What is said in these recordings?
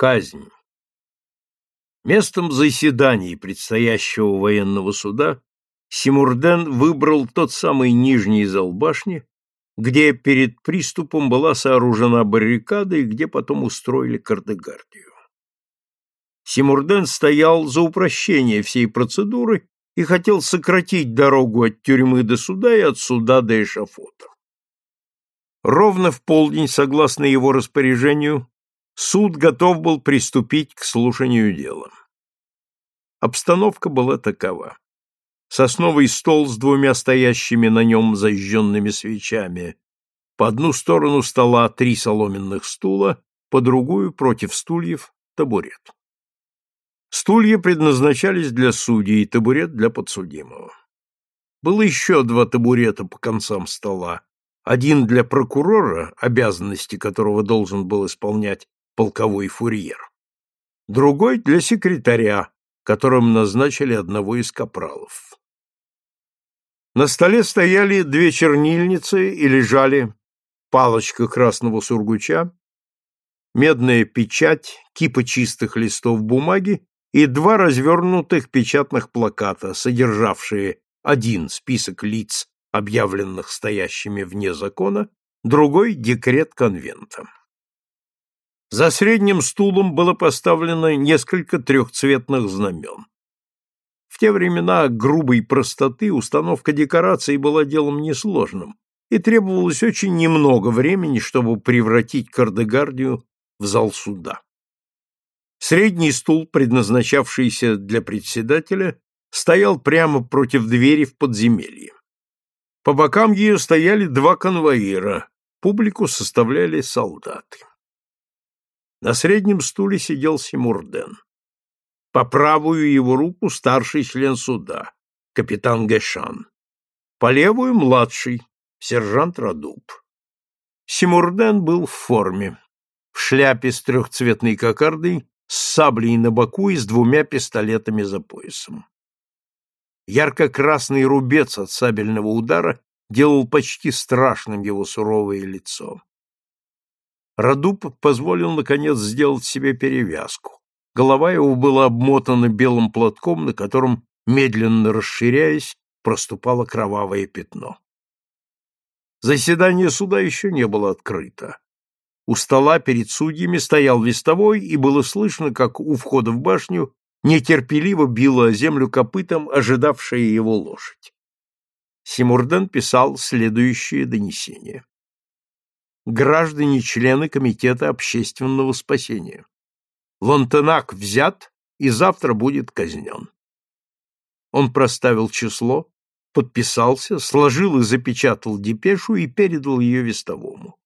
Казнь. Местом заседаний предстоящего военного суда Симурден выбрал тот самый нижний зал башни, где перед приступом была сооружена баррикада и где потом устроили кардегардию. Симурден стоял за упрощение всей процедуры и хотел сократить дорогу от тюрьмы до суда и от суда до эшафота. Ровно в полдень, согласно его распоряжению, суд готов был приступить к слушанию дела. Обстановка была такова. Сосновый стол с двумя стоящими на нем зажженными свечами. По одну сторону стола три соломенных стула, по другую, против стульев, табурет. Стулья предназначались для судей, табурет для подсудимого. Было еще два табурета по концам стола. Один для прокурора, обязанности которого должен был исполнять полковой фурьер. Другой для секретаря, которым назначили одного из капралов. На столе стояли две чернильницы и лежали палочка красного сургуча, медная печать, кипа чистых листов бумаги и два развернутых печатных плаката, содержавшие один список лиц, объявленных стоящими вне закона, другой — декрет конвента. За средним стулом было поставлено несколько трехцветных знамен. В те времена грубой простоты установка декораций была делом несложным, и требовалось очень немного времени, чтобы превратить Кардегардию в зал суда. Средний стул, предназначавшийся для председателя, стоял прямо против двери в подземелье. По бокам ее стояли два конвоира, публику составляли солдаты. На среднем стуле сидел Симурден. По правую его руку старший член суда, капитан Гэшан. По левую младший, сержант Радуб. Симурден был в форме, в шляпе с трехцветной кокардой, с саблей на боку и с двумя пистолетами за поясом. Ярко-красный рубец от сабельного удара делал почти страшным его суровое лицо. Радуб позволил, наконец, сделать себе перевязку. Голова его была обмотана белым платком, на котором, медленно расширяясь, проступало кровавое пятно. Заседание суда еще не было открыто. У стола перед судьями стоял вестовой, и было слышно, как у входа в башню нетерпеливо била о землю копытом ожидавшая его лошадь. Симурден писал следующее донесение граждане-члены Комитета общественного спасения. Лонтенак взят и завтра будет казнен. Он проставил число, подписался, сложил и запечатал депешу и передал ее вестовому.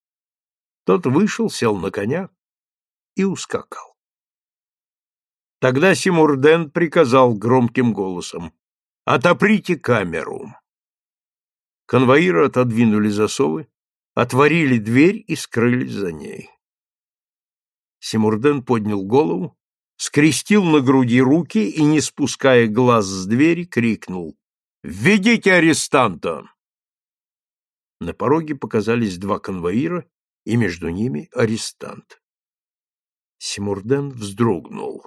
Тот вышел, сел на коня и ускакал. Тогда Симурден приказал громким голосом «Отоприте камеру». Конвоиры отодвинули засовы, отворили дверь и скрылись за ней. Симурден поднял голову, скрестил на груди руки и, не спуская глаз с двери, крикнул «Введите арестанта!» На пороге показались два конвоира, и между ними арестант. Симурден вздрогнул.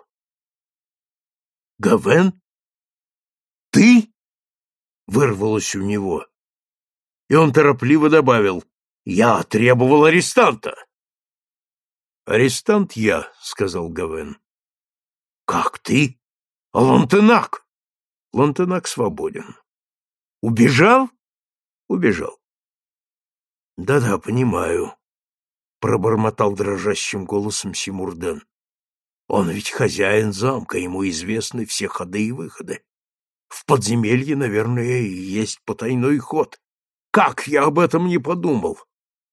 «Гавен? Ты?» — вырвалось у него. И он торопливо добавил я требовал арестанта. Арестант я, сказал Гавен. Как ты? Лантенак. Лантенак свободен. Убежал? Убежал. Да-да, понимаю, пробормотал дрожащим голосом Симурден. Он ведь хозяин замка, ему известны все ходы и выходы. В подземелье, наверное, есть потайной ход. Как я об этом не подумал?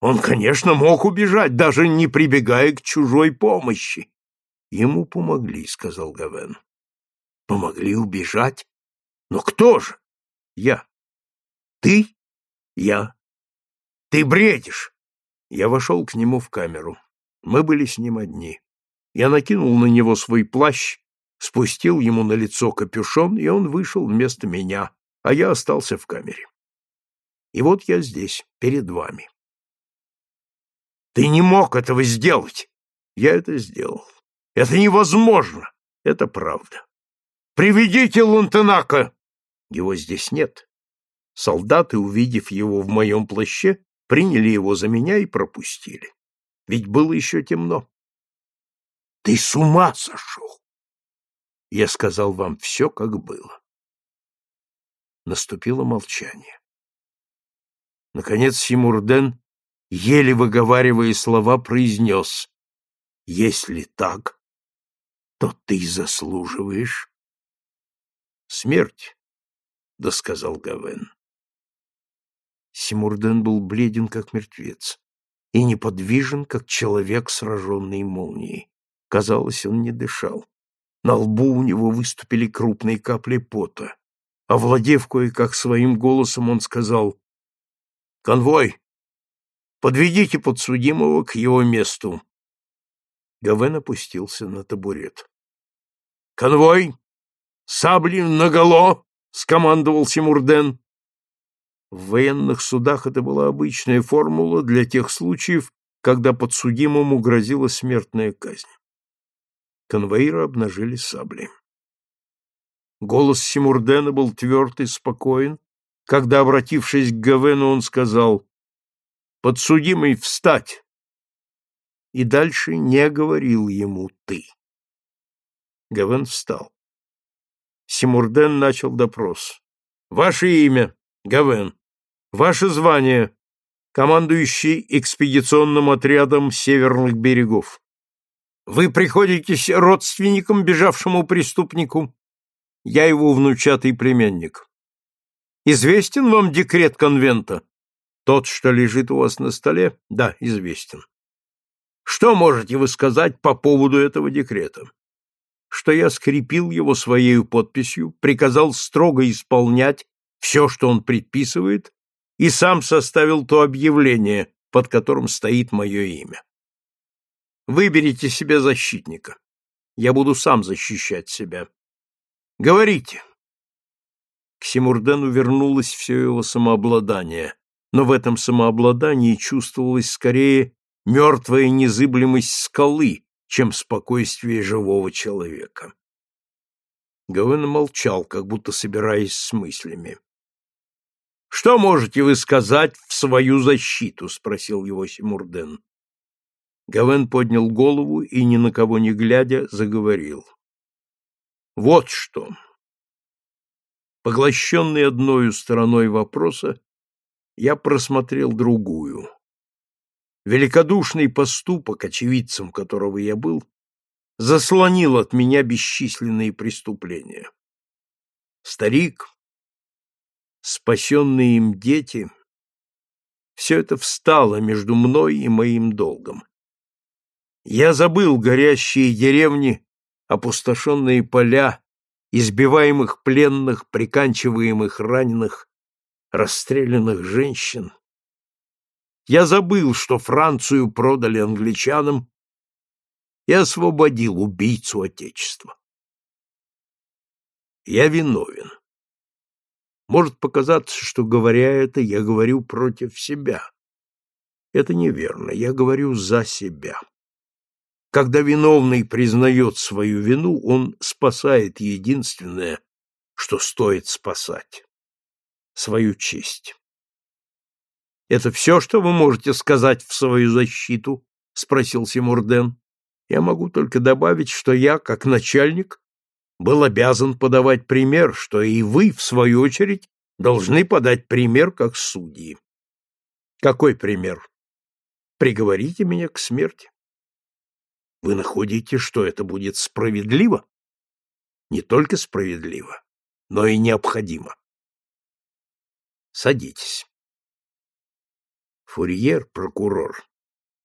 Он, конечно, мог убежать, даже не прибегая к чужой помощи. Ему помогли, сказал Гавен. Помогли убежать? Но кто же? Я. Ты? Я. Ты бредишь. Я вошел к нему в камеру. Мы были с ним одни. Я накинул на него свой плащ, спустил ему на лицо капюшон, и он вышел вместо меня, а я остался в камере. И вот я здесь, перед вами. Ты не мог этого сделать. Я это сделал. Это невозможно. Это правда. Приведите Лантенака. Его здесь нет. Солдаты, увидев его в моем плаще, приняли его за меня и пропустили. Ведь было еще темно. Ты с ума сошел! Я сказал вам все, как было. Наступило молчание. Наконец Симурден, еле выговаривая слова, произнес «Если так, то ты заслуживаешь смерть», — досказал Гавен. Симурден был бледен, как мертвец, и неподвижен, как человек, сраженный молнией. Казалось, он не дышал. На лбу у него выступили крупные капли пота. Овладев кое-как своим голосом, он сказал «Конвой, подведите подсудимого к его месту». Гавен опустился на табурет. «Конвой! Сабли наголо!» — скомандовал Симурден. В военных судах это была обычная формула для тех случаев, когда подсудимому грозила смертная казнь. Конвоиры обнажили сабли. Голос Симурдена был тверд и спокоен, когда, обратившись к Гавену, он сказал «Подсудимый, встать!» и дальше не говорил ему «ты». Гавен встал. Симурден начал допрос. «Ваше имя, Гавен. Ваше звание, командующий экспедиционным отрядом северных берегов. Вы приходитесь родственником бежавшему преступнику? Я его внучатый племянник. Известен вам декрет конвента? Тот, что лежит у вас на столе? Да, известен. Что можете вы сказать по поводу этого декрета? Что я скрепил его своей подписью, приказал строго исполнять все, что он предписывает, и сам составил то объявление, под которым стоит мое имя. Выберите себе защитника. Я буду сам защищать себя. Говорите. К Симурдену вернулось все его самообладание, но в этом самообладании чувствовалась скорее мертвая незыблемость скалы, чем спокойствие живого человека. Гавен молчал, как будто собираясь с мыслями. «Что можете вы сказать в свою защиту?» — спросил его Симурден. Гавен поднял голову и, ни на кого не глядя, заговорил. Вот что. Поглощенный одной стороной вопроса, я просмотрел другую. Великодушный поступок, очевидцем которого я был, заслонил от меня бесчисленные преступления. Старик, спасенные им дети — все это встало между мной и моим долгом. Я забыл горящие деревни, опустошенные поля, избиваемых пленных, приканчиваемых раненых, расстрелянных женщин. Я забыл, что Францию продали англичанам и освободил убийцу Отечества. Я виновен. Может показаться, что, говоря это, я говорю против себя. Это неверно, я говорю за себя. Когда виновный признает свою вину, он спасает единственное, что стоит спасать — свою честь. «Это все, что вы можете сказать в свою защиту?» — спросил Симурден. «Я могу только добавить, что я, как начальник, был обязан подавать пример, что и вы, в свою очередь, должны подать пример как судьи. Какой пример? Приговорите меня к смерти. Вы находите, что это будет справедливо? Не только справедливо, но и необходимо. Садитесь. Фурьер, прокурор,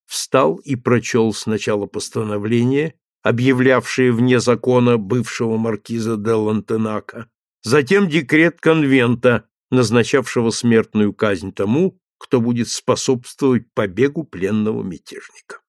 встал и прочел сначала постановление, объявлявшее вне закона бывшего маркиза де Лантенака, затем декрет конвента, назначавшего смертную казнь тому, кто будет способствовать побегу пленного мятежника.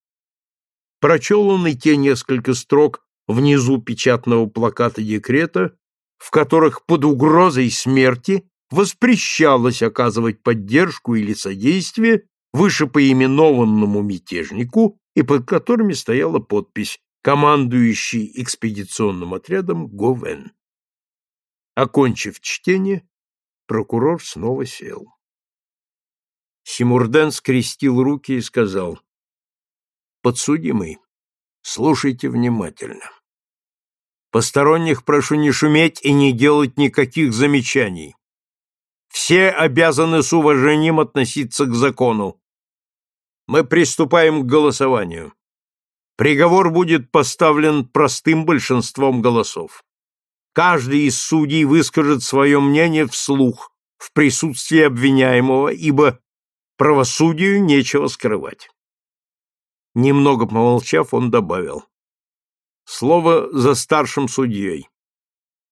Прочел он и те несколько строк внизу печатного плаката декрета, в которых под угрозой смерти воспрещалось оказывать поддержку или содействие вышепоименованному мятежнику и под которыми стояла подпись командующий экспедиционным отрядом Говен. Окончив чтение, прокурор снова сел. Симурден скрестил руки и сказал, «Подсудимый, слушайте внимательно. Посторонних прошу не шуметь и не делать никаких замечаний. Все обязаны с уважением относиться к закону. Мы приступаем к голосованию. Приговор будет поставлен простым большинством голосов. Каждый из судей выскажет свое мнение вслух, в присутствии обвиняемого, ибо правосудию нечего скрывать. Немного помолчав, он добавил. Слово за старшим судьей.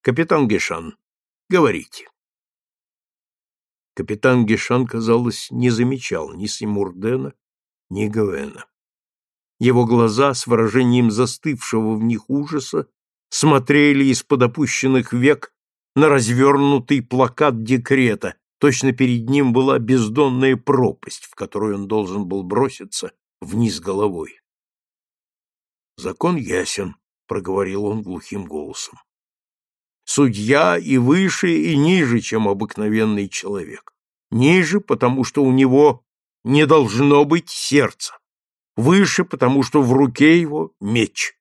Капитан Гешан, говорите. Капитан Гешан, казалось, не замечал ни Симурдена, ни Гавена. Его глаза с выражением застывшего в них ужаса смотрели из-под опущенных век на развернутый плакат декрета, точно перед ним была бездонная пропасть, в которую он должен был броситься вниз головой. «Закон ясен», — проговорил он глухим голосом. «Судья и выше, и ниже, чем обыкновенный человек. Ниже, потому что у него не должно быть сердца. Выше, потому что в руке его меч.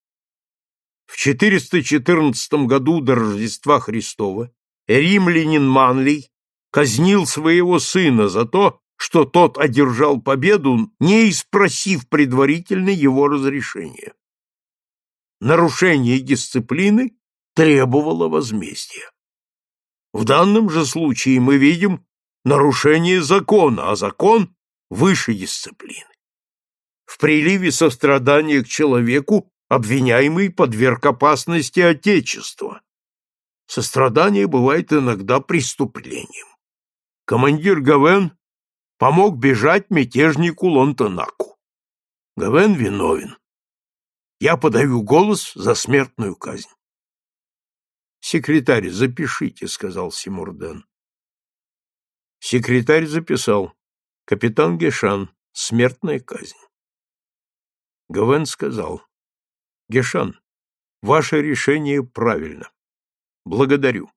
В 414 году до Рождества Христова римлянин Манлий казнил своего сына за то, что тот одержал победу, не испросив предварительно его разрешения. Нарушение дисциплины требовало возмездия. В данном же случае мы видим нарушение закона, а закон выше дисциплины. В приливе сострадания к человеку обвиняемый подверг опасности Отечества. Сострадание бывает иногда преступлением. Командир Гавен помог бежать мятежнику Лонтонаку. Гавен виновен. Я подаю голос за смертную казнь. Секретарь, запишите, сказал Симурден. Секретарь записал. Капитан Гешан. Смертная казнь. Гавен сказал. Гешан, ваше решение правильно. Благодарю.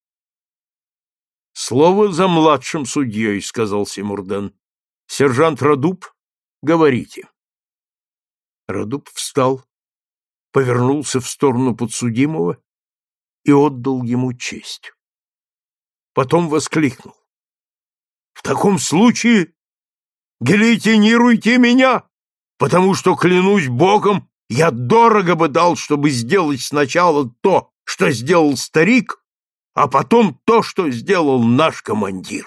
Слово за младшим судьей, сказал Симурден. Сержант Радуб, говорите. Радуб встал, повернулся в сторону подсудимого и отдал ему честь. Потом воскликнул. В таком случае гильотинируйте меня, потому что, клянусь Богом, я дорого бы дал, чтобы сделать сначала то, что сделал старик, а потом то, что сделал наш командир.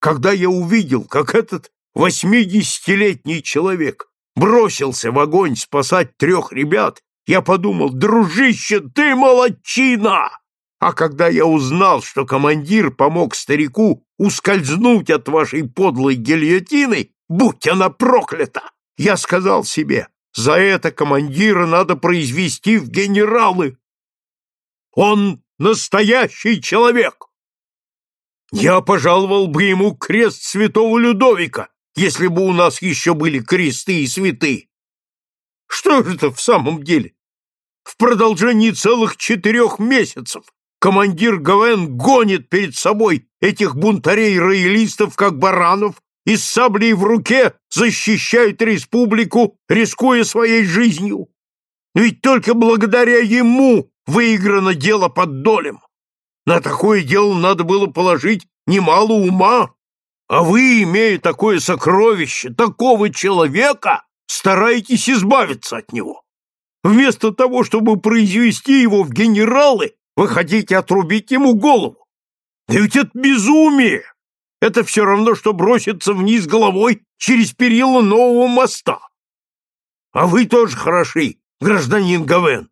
Когда я увидел, как этот восьмидесятилетний человек бросился в огонь спасать трех ребят, я подумал, дружище, ты молодчина! А когда я узнал, что командир помог старику ускользнуть от вашей подлой гильотины, будь она проклята, я сказал себе, за это командира надо произвести в генералы. Он настоящий человек. Я пожаловал бы ему крест святого Людовика, если бы у нас еще были кресты и святы. Что же это в самом деле? В продолжении целых четырех месяцев командир ГВН гонит перед собой этих бунтарей-роялистов, как баранов, и с саблей в руке защищает республику, рискуя своей жизнью. Ведь только благодаря ему выиграно дело под долем. На такое дело надо было положить немало ума. А вы, имея такое сокровище, такого человека, стараетесь избавиться от него. Вместо того, чтобы произвести его в генералы, вы хотите отрубить ему голову. Да ведь это безумие! Это все равно, что броситься вниз головой через перила нового моста. А вы тоже хороши, гражданин Гавен.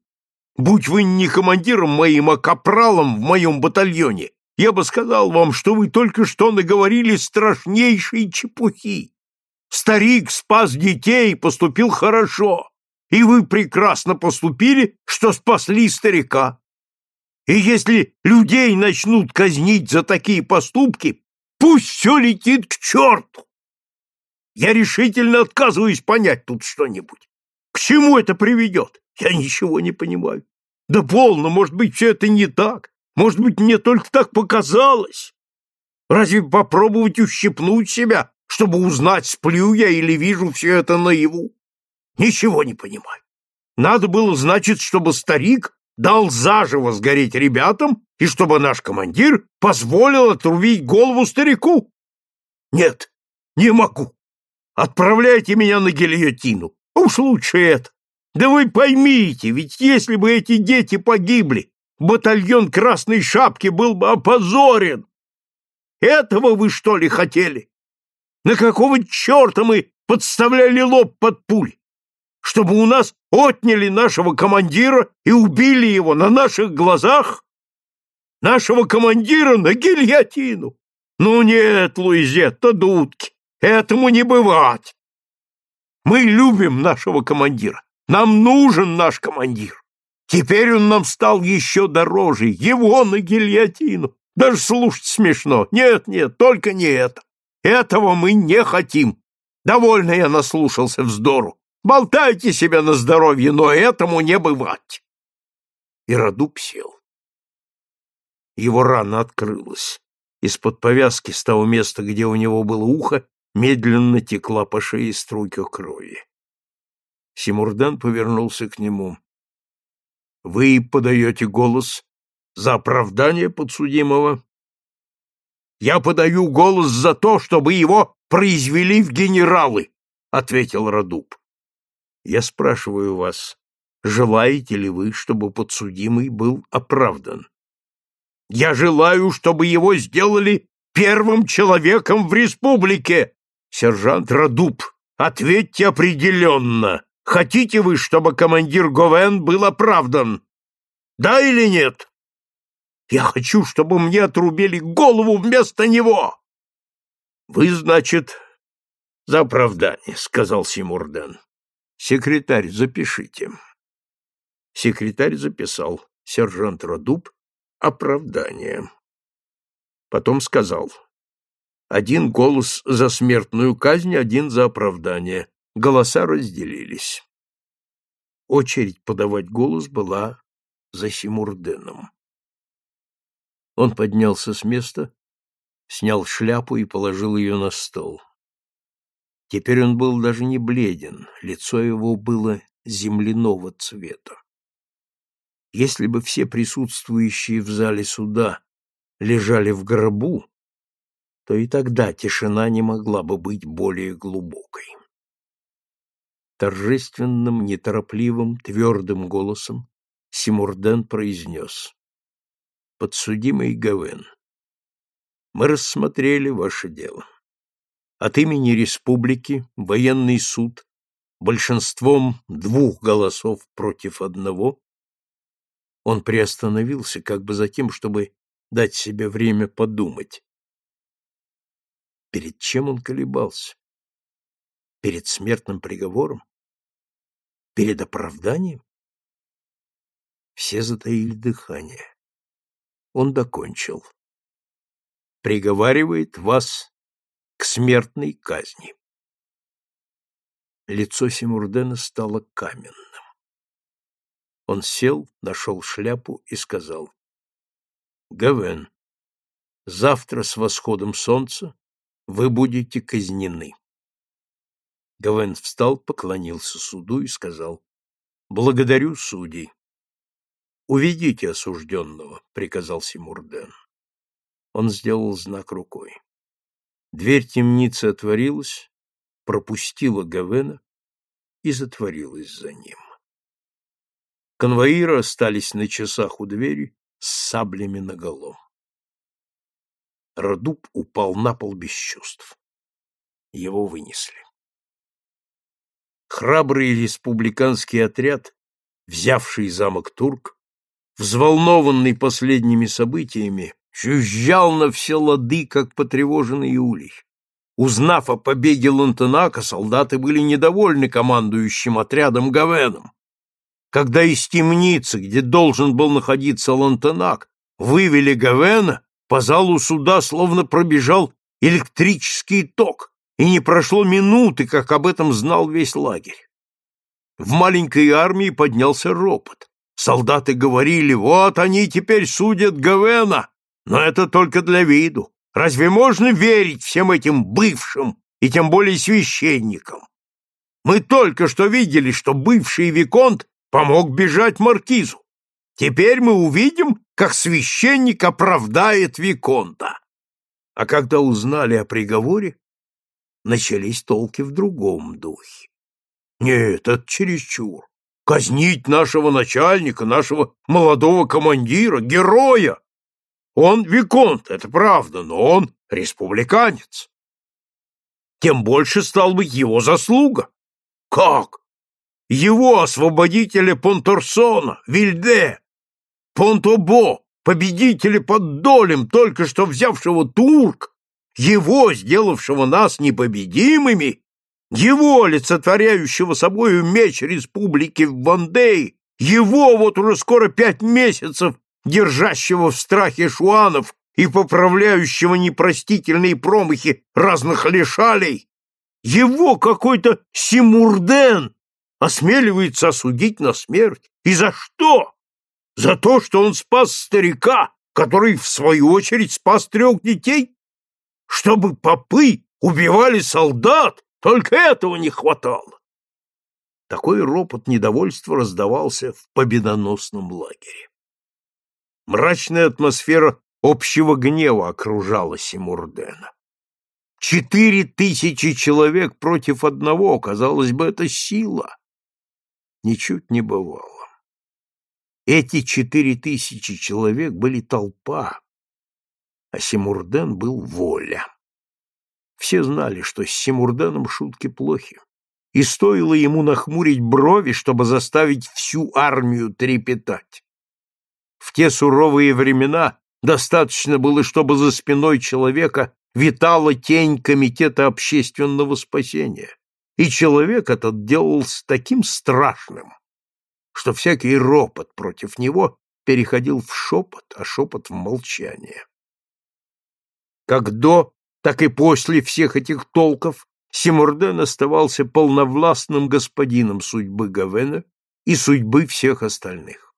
Будь вы не командиром моим, а капралом в моем батальоне, я бы сказал вам, что вы только что наговорили страшнейшей чепухи. Старик спас детей и поступил хорошо, и вы прекрасно поступили, что спасли старика. И если людей начнут казнить за такие поступки, Пусть все летит к черту! Я решительно отказываюсь понять тут что-нибудь. К чему это приведет? Я ничего не понимаю. Да полно, может быть, все это не так. Может быть, мне только так показалось. Разве попробовать ущипнуть себя, чтобы узнать, сплю я или вижу все это наяву? Ничего не понимаю. Надо было, значит, чтобы старик дал заживо сгореть ребятам и чтобы наш командир позволил отрубить голову старику. Нет, не могу. Отправляйте меня на гильотину. Уж лучше это. Да вы поймите, ведь если бы эти дети погибли, батальон Красной Шапки был бы опозорен. Этого вы что ли хотели? На какого черта мы подставляли лоб под пуль? Чтобы у нас отняли нашего командира и убили его на наших глазах? Нашего командира на гильотину? Ну нет, Луизетта, дудки, этому не бывать. Мы любим нашего командира. Нам нужен наш командир. Теперь он нам стал еще дороже. Его на гильотину. Даже слушать смешно. Нет, нет, только не это. Этого мы не хотим. Довольно я наслушался вздору. Болтайте себя на здоровье, но этому не бывать. И Радуб сел. Его рана открылась. Из-под повязки с того места, где у него было ухо, медленно текла по шее струйка крови. Симурдан повернулся к нему. — Вы подаете голос за оправдание подсудимого? — Я подаю голос за то, чтобы его произвели в генералы, — ответил Радуб. — Я спрашиваю вас, желаете ли вы, чтобы подсудимый был оправдан? — Я желаю, чтобы его сделали первым человеком в республике, Сержант Радуб, ответьте определенно. Хотите вы, чтобы командир Говен был оправдан? Да или нет? Я хочу, чтобы мне отрубили голову вместо него. Вы, значит, за оправдание, сказал Симурден. Секретарь, запишите. Секретарь записал. Сержант Радуб оправдание. Потом сказал: один голос за смертную казнь, один за оправдание. Голоса разделились. Очередь подавать голос была за Симурденом. Он поднялся с места, снял шляпу и положил ее на стол. Теперь он был даже не бледен, лицо его было земляного цвета. Если бы все присутствующие в зале суда лежали в гробу, то и тогда тишина не могла бы быть более глубокой. Торжественным, неторопливым, твердым голосом Симурден произнес. «Подсудимый Гавен, мы рассмотрели ваше дело. От имени республики военный суд большинством двух голосов против одного он приостановился как бы за тем, чтобы дать себе время подумать. Перед чем он колебался? Перед смертным приговором? Перед оправданием? Все затаили дыхание. Он докончил. Приговаривает вас к смертной казни. Лицо Симурдена стало каменным. Он сел, нашел шляпу и сказал. Гавен, завтра с восходом солнца вы будете казнены. Гавен встал, поклонился суду и сказал, «Благодарю судей». «Уведите осужденного», — приказал Симурден. Он сделал знак рукой. Дверь темницы отворилась, пропустила Гавена и затворилась за ним. Конвоиры остались на часах у двери с саблями наголо. Радуб упал на пол без чувств. Его вынесли. Храбрый республиканский отряд, взявший замок Турк, взволнованный последними событиями, жужжал на все лады, как потревоженный улей. Узнав о побеге Лантенака, солдаты были недовольны командующим отрядом Гавеном. Когда из темницы, где должен был находиться Лантенак, вывели Гавена, по залу суда словно пробежал электрический ток, и не прошло минуты, как об этом знал весь лагерь. В маленькой армии поднялся ропот. Солдаты говорили, вот они теперь судят Гавена, но это только для виду. Разве можно верить всем этим бывшим и тем более священникам? Мы только что видели, что бывший Виконт помог бежать Маркизу. Теперь мы увидим, как священник оправдает Виконта. А когда узнали о приговоре, начались толки в другом духе. Нет, это чересчур. Казнить нашего начальника, нашего молодого командира, героя. Он виконт, это правда, но он республиканец. Тем больше стал быть его заслуга. Как? Его освободителя Понторсона, Вильде, Понтобо, победителя под долем, только что взявшего Турк, его, сделавшего нас непобедимыми, его, олицетворяющего собою меч республики в Вандее, его вот уже скоро пять месяцев держащего в страхе шуанов и поправляющего непростительные промахи разных лишалей, его какой-то Симурден осмеливается осудить на смерть. И за что? За то, что он спас старика, который, в свою очередь, спас трех детей? Чтобы попы убивали солдат, только этого не хватало. Такой ропот недовольства раздавался в победоносном лагере. Мрачная атмосфера общего гнева окружала Симурдена. Четыре тысячи человек против одного, казалось бы, это сила. Ничуть не бывало. Эти четыре тысячи человек были толпа, а Симурден был воля. Все знали, что с Симурденом шутки плохи, и стоило ему нахмурить брови, чтобы заставить всю армию трепетать. В те суровые времена достаточно было, чтобы за спиной человека витала тень комитета общественного спасения, и человек этот делался таким страшным, что всякий ропот против него переходил в шепот, а шепот в молчание. Как до, так и после всех этих толков Симурден оставался полновластным господином судьбы Гавена и судьбы всех остальных.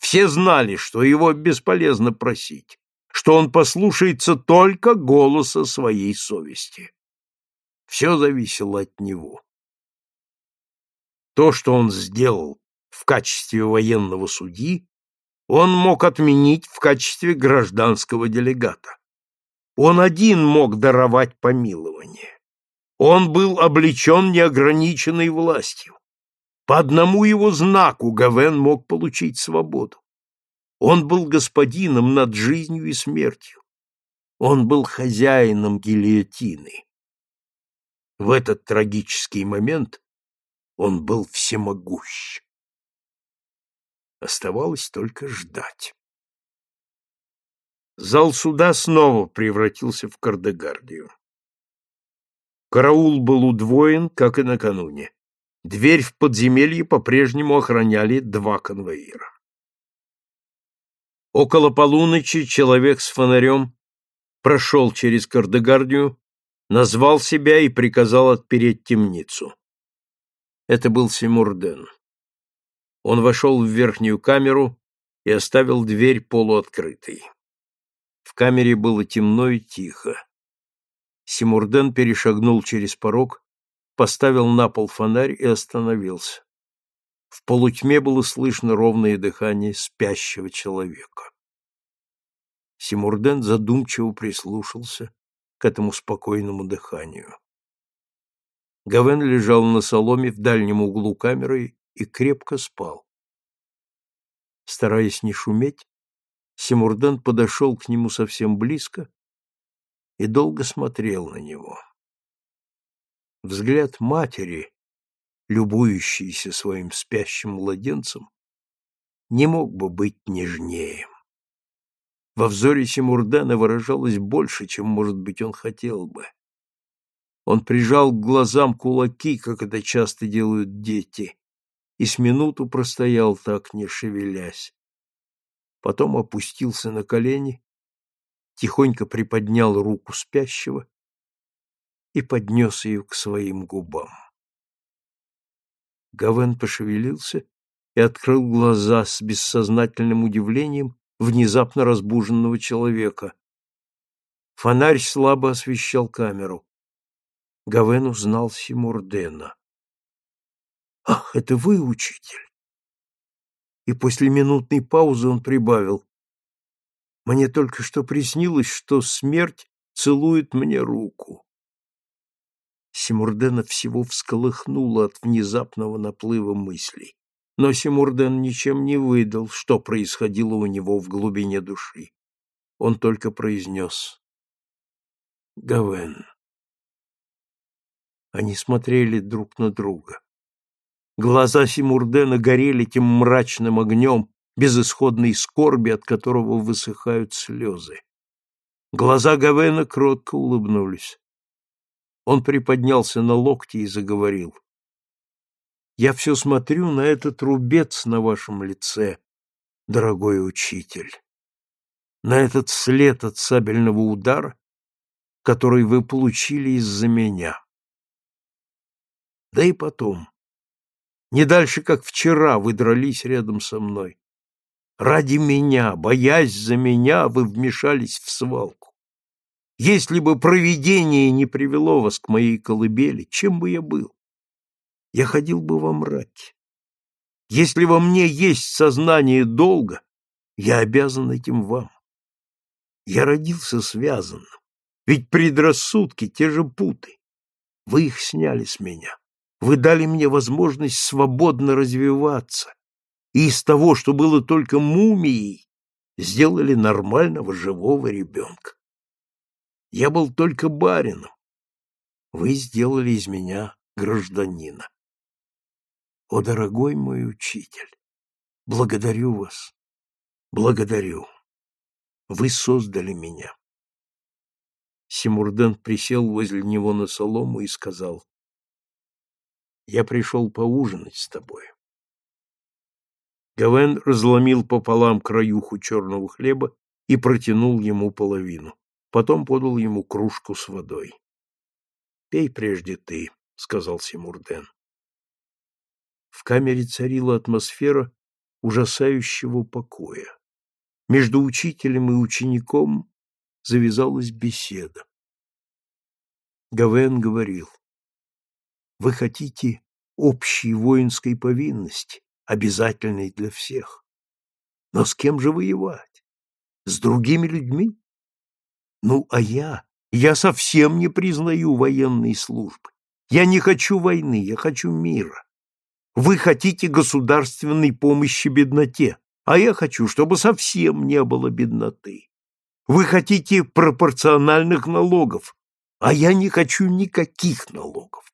Все знали, что его бесполезно просить, что он послушается только голоса своей совести. Все зависело от него. То, что он сделал в качестве военного судьи, он мог отменить в качестве гражданского делегата. Он один мог даровать помилование. Он был облечен неограниченной властью. По одному его знаку Гавен мог получить свободу. Он был господином над жизнью и смертью. Он был хозяином гильотины. В этот трагический момент он был всемогущ. Оставалось только ждать. Зал суда снова превратился в кардегардию. Караул был удвоен, как и накануне. Дверь в подземелье по-прежнему охраняли два конвоира. Около полуночи человек с фонарем прошел через Кардегардию, назвал себя и приказал отпереть темницу. Это был Симурден. Он вошел в верхнюю камеру и оставил дверь полуоткрытой. В камере было темно и тихо. Симурден перешагнул через порог поставил на пол фонарь и остановился. В полутьме было слышно ровное дыхание спящего человека. Симурден задумчиво прислушался к этому спокойному дыханию. Гавен лежал на соломе в дальнем углу камеры и крепко спал. Стараясь не шуметь, Симурден подошел к нему совсем близко и долго смотрел на него. Взгляд матери, любующейся своим спящим младенцем, не мог бы быть нежнее. Во взоре Симурдена выражалось больше, чем, может быть, он хотел бы. Он прижал к глазам кулаки, как это часто делают дети, и с минуту простоял так, не шевелясь. Потом опустился на колени, тихонько приподнял руку спящего и поднес ее к своим губам. Гавен пошевелился и открыл глаза с бессознательным удивлением внезапно разбуженного человека. Фонарь слабо освещал камеру. Гавен узнал Симурдена. «Ах, это вы, учитель!» И после минутной паузы он прибавил. «Мне только что приснилось, что смерть целует мне руку». Симурдена всего всколыхнуло от внезапного наплыва мыслей. Но Симурден ничем не выдал, что происходило у него в глубине души. Он только произнес «Гавен». Они смотрели друг на друга. Глаза Симурдена горели тем мрачным огнем безысходной скорби, от которого высыхают слезы. Глаза Гавена кротко улыбнулись. Он приподнялся на локти и заговорил. «Я все смотрю на этот рубец на вашем лице, дорогой учитель, на этот след от сабельного удара, который вы получили из-за меня. Да и потом, не дальше, как вчера, вы дрались рядом со мной. Ради меня, боясь за меня, вы вмешались в свалку. Если бы провидение не привело вас к моей колыбели, чем бы я был? Я ходил бы во мраке. Если во мне есть сознание долга, я обязан этим вам. Я родился связанным, ведь предрассудки те же путы. Вы их сняли с меня. Вы дали мне возможность свободно развиваться, и из того, что было только мумией, сделали нормального живого ребенка. Я был только барином. Вы сделали из меня гражданина. О, дорогой мой учитель, благодарю вас, благодарю. Вы создали меня. Симурден присел возле него на солому и сказал, я пришел поужинать с тобой. Гавен разломил пополам краюху черного хлеба и протянул ему половину. Потом подал ему кружку с водой. — Пей прежде ты, — сказал Симурден. В камере царила атмосфера ужасающего покоя. Между учителем и учеником завязалась беседа. Гавен говорил, вы хотите общей воинской повинности, обязательной для всех. Но с кем же воевать? С другими людьми? Ну, а я? Я совсем не признаю военной службы. Я не хочу войны, я хочу мира. Вы хотите государственной помощи бедноте, а я хочу, чтобы совсем не было бедноты. Вы хотите пропорциональных налогов, а я не хочу никаких налогов.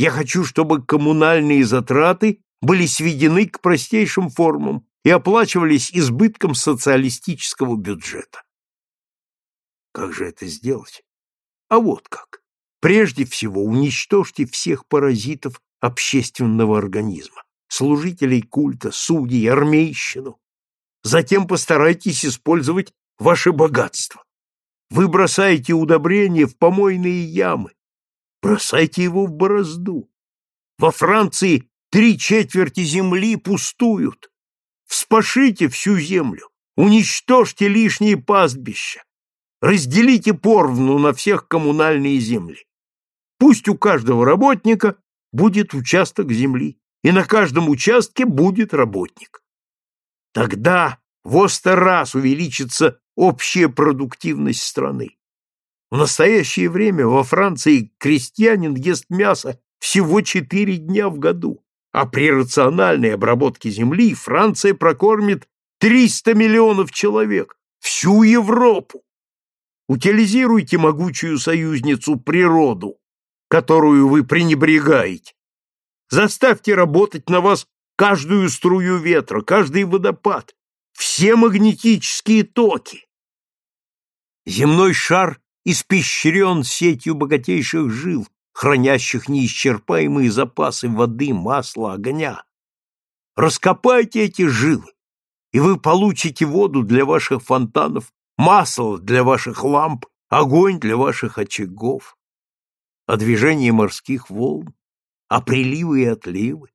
Я хочу, чтобы коммунальные затраты были сведены к простейшим формам и оплачивались избытком социалистического бюджета. Как же это сделать? А вот как. Прежде всего уничтожьте всех паразитов общественного организма, служителей культа, судей, армейщину. Затем постарайтесь использовать ваше богатство. Вы бросаете удобрения в помойные ямы, Бросайте его в борозду. Во Франции три четверти земли пустуют. Вспашите всю землю, уничтожьте лишние пастбища, разделите поровну на всех коммунальные земли. Пусть у каждого работника будет участок земли, и на каждом участке будет работник. Тогда в раз увеличится общая продуктивность страны. В настоящее время во Франции крестьянин ест мясо всего четыре дня в году, а при рациональной обработке земли Франция прокормит 300 миллионов человек, всю Европу. Утилизируйте могучую союзницу природу, которую вы пренебрегаете. Заставьте работать на вас каждую струю ветра, каждый водопад, все магнетические токи. Земной шар испещрен сетью богатейших жил, хранящих неисчерпаемые запасы воды, масла, огня. Раскопайте эти жилы, и вы получите воду для ваших фонтанов, масло для ваших ламп, огонь для ваших очагов. А движение морских волн, а приливы и отливы,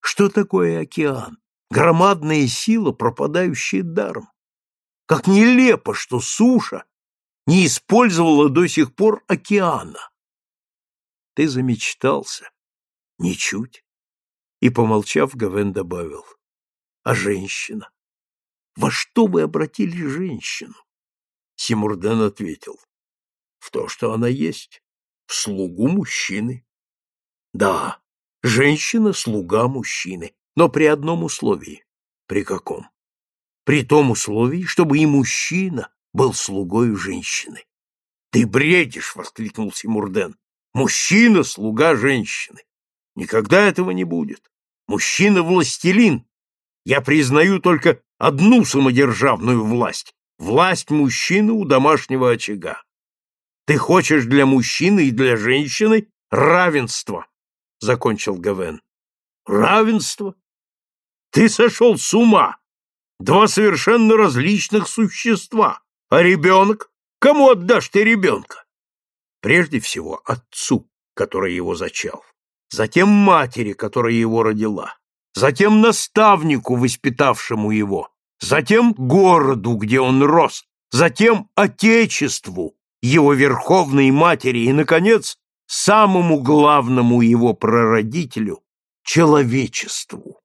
Что такое океан? Громадная сила, пропадающая даром. Как нелепо, что суша не использовала до сих пор океана. Ты замечтался? Ничуть. И, помолчав, Гавен добавил. А женщина? Во что вы обратили женщину? Симурден ответил. В то, что она есть. В слугу мужчины. Да, женщина — слуга мужчины, но при одном условии. При каком? При том условии, чтобы и мужчина был слугой женщины. «Ты бредишь!» — воскликнул Симурден. «Мужчина — слуга женщины. Никогда этого не будет. Мужчина — властелин. Я признаю только одну самодержавную власть — власть мужчины у домашнего очага. Ты хочешь для мужчины и для женщины равенства, — закончил Гавен. Равенство? Ты сошел с ума! Два совершенно различных существа. А ребенок? Кому отдашь ты ребенка? Прежде всего отцу, который его зачал, затем матери, которая его родила, затем наставнику, воспитавшему его, затем городу, где он рос, затем отечеству, его верховной матери и, наконец, самому главному его прародителю — человечеству.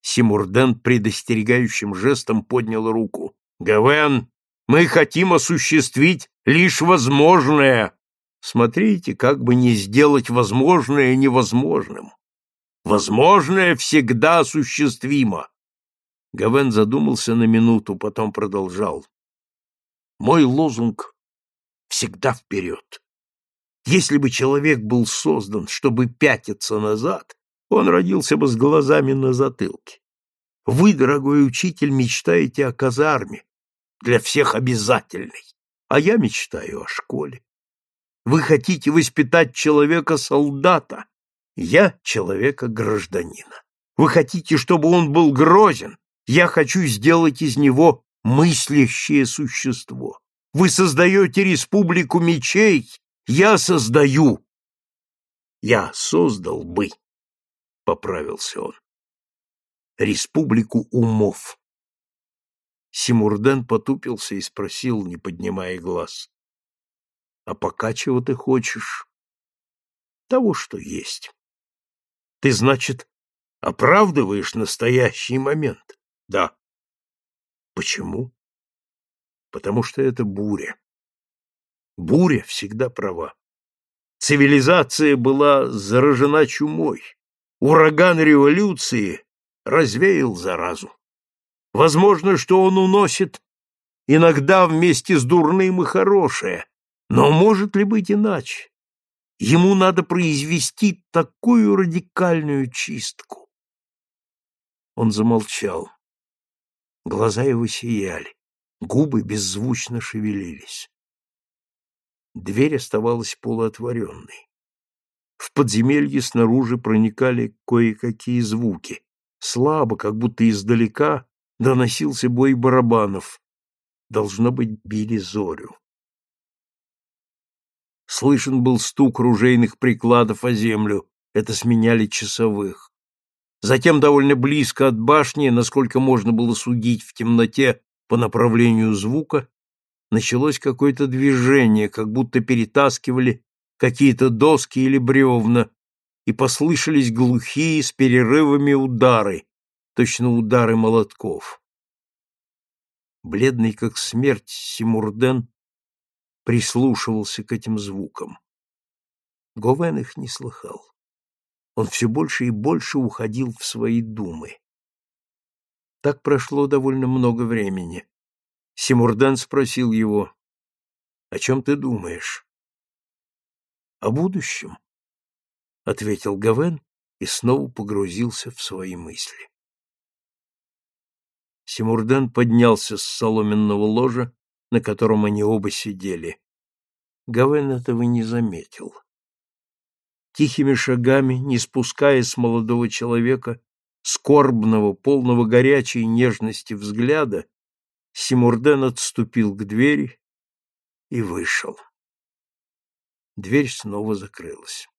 Симурден предостерегающим жестом поднял руку. «Гавен, мы хотим осуществить лишь возможное. Смотрите, как бы не сделать возможное невозможным. Возможное всегда осуществимо. Гавен задумался на минуту, потом продолжал. Мой лозунг всегда вперед. Если бы человек был создан, чтобы пятиться назад, он родился бы с глазами на затылке. Вы, дорогой учитель, мечтаете о казарме, для всех обязательной, а я мечтаю о школе. Вы хотите воспитать человека-солдата, я человека-гражданина. Вы хотите, чтобы он был грозен, я хочу сделать из него мыслящее существо. Вы создаете республику мечей, я создаю. Я создал бы, — поправился он, — республику умов. Симурден потупился и спросил, не поднимая глаз. — А пока чего ты хочешь? — Того, что есть. — Ты, значит, оправдываешь настоящий момент? — Да. — Почему? потому что это буря. Буря всегда права. Цивилизация была заражена чумой. Ураган революции развеял заразу. Возможно, что он уносит иногда вместе с дурным и хорошее, но может ли быть иначе? Ему надо произвести такую радикальную чистку. Он замолчал. Глаза его сияли. Губы беззвучно шевелились. Дверь оставалась полуотворенной. В подземелье снаружи проникали кое-какие звуки. Слабо, как будто издалека, доносился бой барабанов. Должно быть, били зорю. Слышен был стук ружейных прикладов о землю. Это сменяли часовых. Затем довольно близко от башни, насколько можно было судить в темноте, по направлению звука началось какое-то движение, как будто перетаскивали какие-то доски или бревна, и послышались глухие с перерывами удары, точно удары молотков. Бледный как смерть Симурден прислушивался к этим звукам. Говен их не слыхал. Он все больше и больше уходил в свои думы. Так прошло довольно много времени. Симурдан спросил его, «О чем ты думаешь?» «О будущем», — ответил Гавен и снова погрузился в свои мысли. Симурдан поднялся с соломенного ложа, на котором они оба сидели. Гавен этого не заметил. Тихими шагами, не спуская с молодого человека скорбного, полного горячей нежности взгляда, Симурден отступил к двери и вышел. Дверь снова закрылась.